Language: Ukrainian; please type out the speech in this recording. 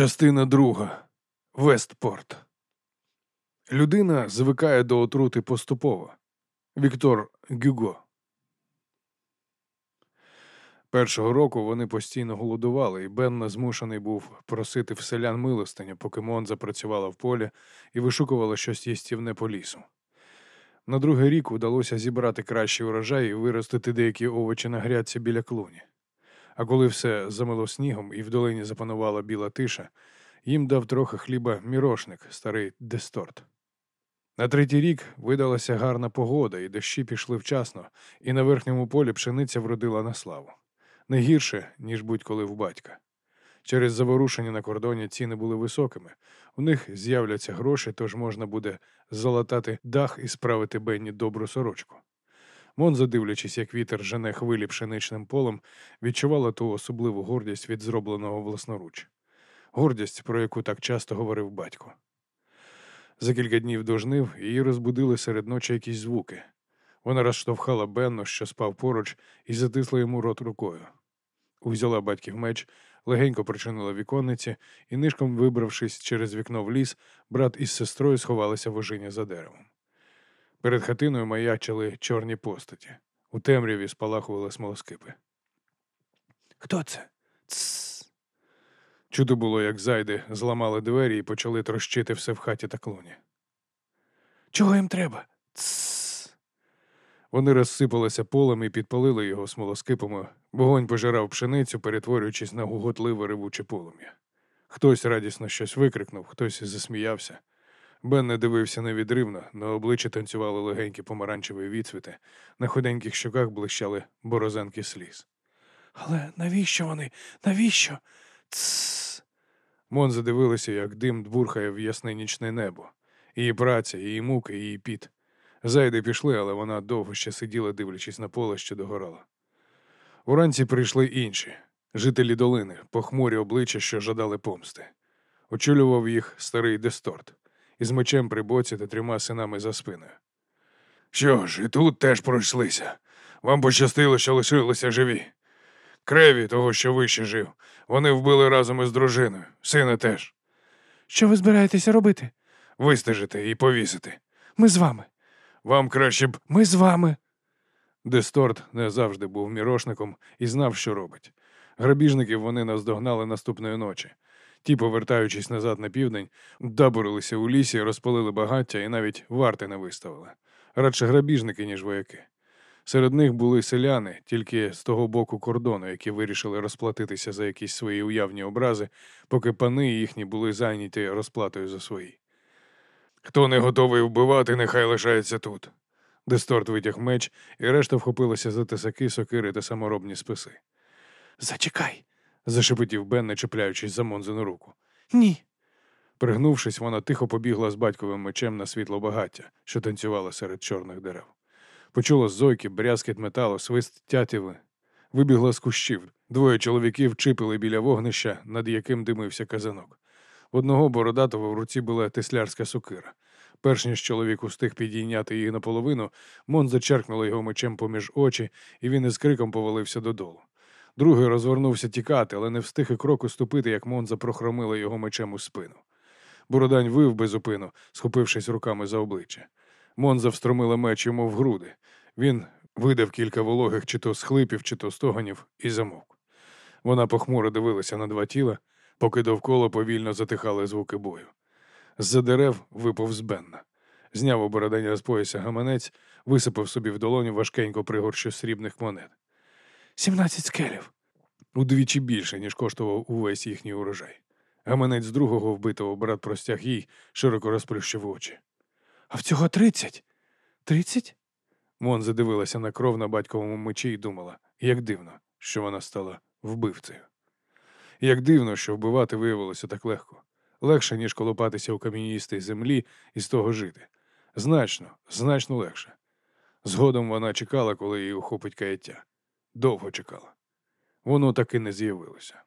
Частина друга. Вестпорт. Людина звикає до отрути поступово. Віктор Гюго. Першого року вони постійно голодували, і Бенна змушений був просити в селян милостиня, поки Мон запрацювала в полі і вишукувала щось їстівне по лісу. На другий рік вдалося зібрати кращий урожай і виростити деякі овочі на грядці біля клуні. А коли все замило снігом і в долині запанувала біла тиша, їм дав трохи хліба мірошник, старий десторт. На третій рік видалася гарна погода, і дощі пішли вчасно, і на верхньому полі пшениця вродила на славу. Не гірше, ніж будь-коли в батька. Через заворушення на кордоні ціни були високими. У них з'являться гроші, тож можна буде залатати дах і справити Бенні добру сорочку. Монза, дивлячись, як вітер жене хвилі пшеничним полем, відчувала ту особливу гордість від зробленого власноруч. Гордість, про яку так часто говорив батько. За кілька днів до жнив її розбудили серед ночі якісь звуки. Вона розштовхала Бенну, що спав поруч, і затисла йому рот рукою. Узяла батьків меч, легенько причинила віконниці і, нишком вибравшись через вікно в ліс, брат із сестрою сховалися в ожині за деревом. Перед хатиною маячили чорні постаті. У темряві спалахували смолоскипи. Хто це? Тссс. Чудо було, як зайди зламали двері і почали трощити все в хаті та клуні. Чого їм треба? Тссс. Вони розсипалися полем і підпалили його смолоскипами. Вогонь пожирав пшеницю, перетворюючись на гуготливе ревуче полум'я. Хтось радісно щось викрикнув, хтось засміявся. Бен не дивився невідривно, на обличчі танцювали легенькі помаранчеві відсвіти, на худеньких щоках блищали борозенки сліз. Але навіщо вони? Навіщо? Тссс. Мон задивилася, як дим дбурхає в ясне нічне небо. Її праця, її муки, її піт. Зайди пішли, але вона довго ще сиділа, дивлячись на поле, що догорало. Уранці прийшли інші жителі долини, похмурі обличчя, що жадали помсти. Очолював їх старий десторт із мечем при боці та трьома синами за спиною. Що ж, і тут теж пройшлися. Вам пощастило, що лишилися живі. Креві того, що вище жив. Вони вбили разом із дружиною, сина теж. Що ви збираєтеся робити? Вистежити і повісити. Ми з вами. Вам краще б. Ми з вами. Десторт не завжди був мірошником і знав, що робить. Грабіжників вони наздогнали наступної ночі. Ті, повертаючись назад на південь, дабурилися у лісі, розпалили багаття і навіть варти не виставили. Радше грабіжники, ніж вояки. Серед них були селяни, тільки з того боку кордону, які вирішили розплатитися за якісь свої уявні образи, поки пани їхні були зайняті розплатою за свої. Хто не готовий вбивати, нехай лишається тут. Десторт витяг меч, і решта вхопилася за тисаки, сокири та саморобні списи. Зачекай. Зашепотів Бен, не чіпляючись за Монзину руку. Ні. Пригнувшись, вона тихо побігла з батьковим мечем на світло багаття, що танцювало серед чорних дерев. Почула зойки, брязкіт металу, свист тятіви. Вибігла з кущів. Двоє чоловіків чипили біля вогнища, над яким димився казанок. В одного бородатого в руці була теслярська сокира. Перш ніж чоловік устиг підійняти її наполовину, Мон зачеркнула його мечем поміж очі, і він із криком повалився додолу. Другий розвернувся тікати, але не встиг і кроку ступити, як Монза прохромила його мечем у спину. Бородань вив безупину, схопившись руками за обличчя. Монза встромила меч йому в груди. Він видав кілька вологих чи то схлипів, чи то стогонів, і замовк. Вона похмуро дивилася на два тіла, поки довкола повільно затихали звуки бою. З-за дерев випав з. Зняв у бородання з пояса гаманець, висипав собі в долоню важкенько пригорщу срібних монет. Сімнадцять скелів. Удвічі більше, ніж коштував увесь їхній урожай. Гаманець другого вбитого брат простяг їй, широко розплющив очі. А в цього тридцять. Тридцять? Мон задивилася на кров на батьковому мечі і думала, як дивно, що вона стала вбивцею. Як дивно, що вбивати виявилося так легко. Легше, ніж колопатися у кам'яністій землі і з того жити. Значно, значно легше. Згодом вона чекала, коли її охопить каяття. Довго чекала. Воно таки не з'явилося.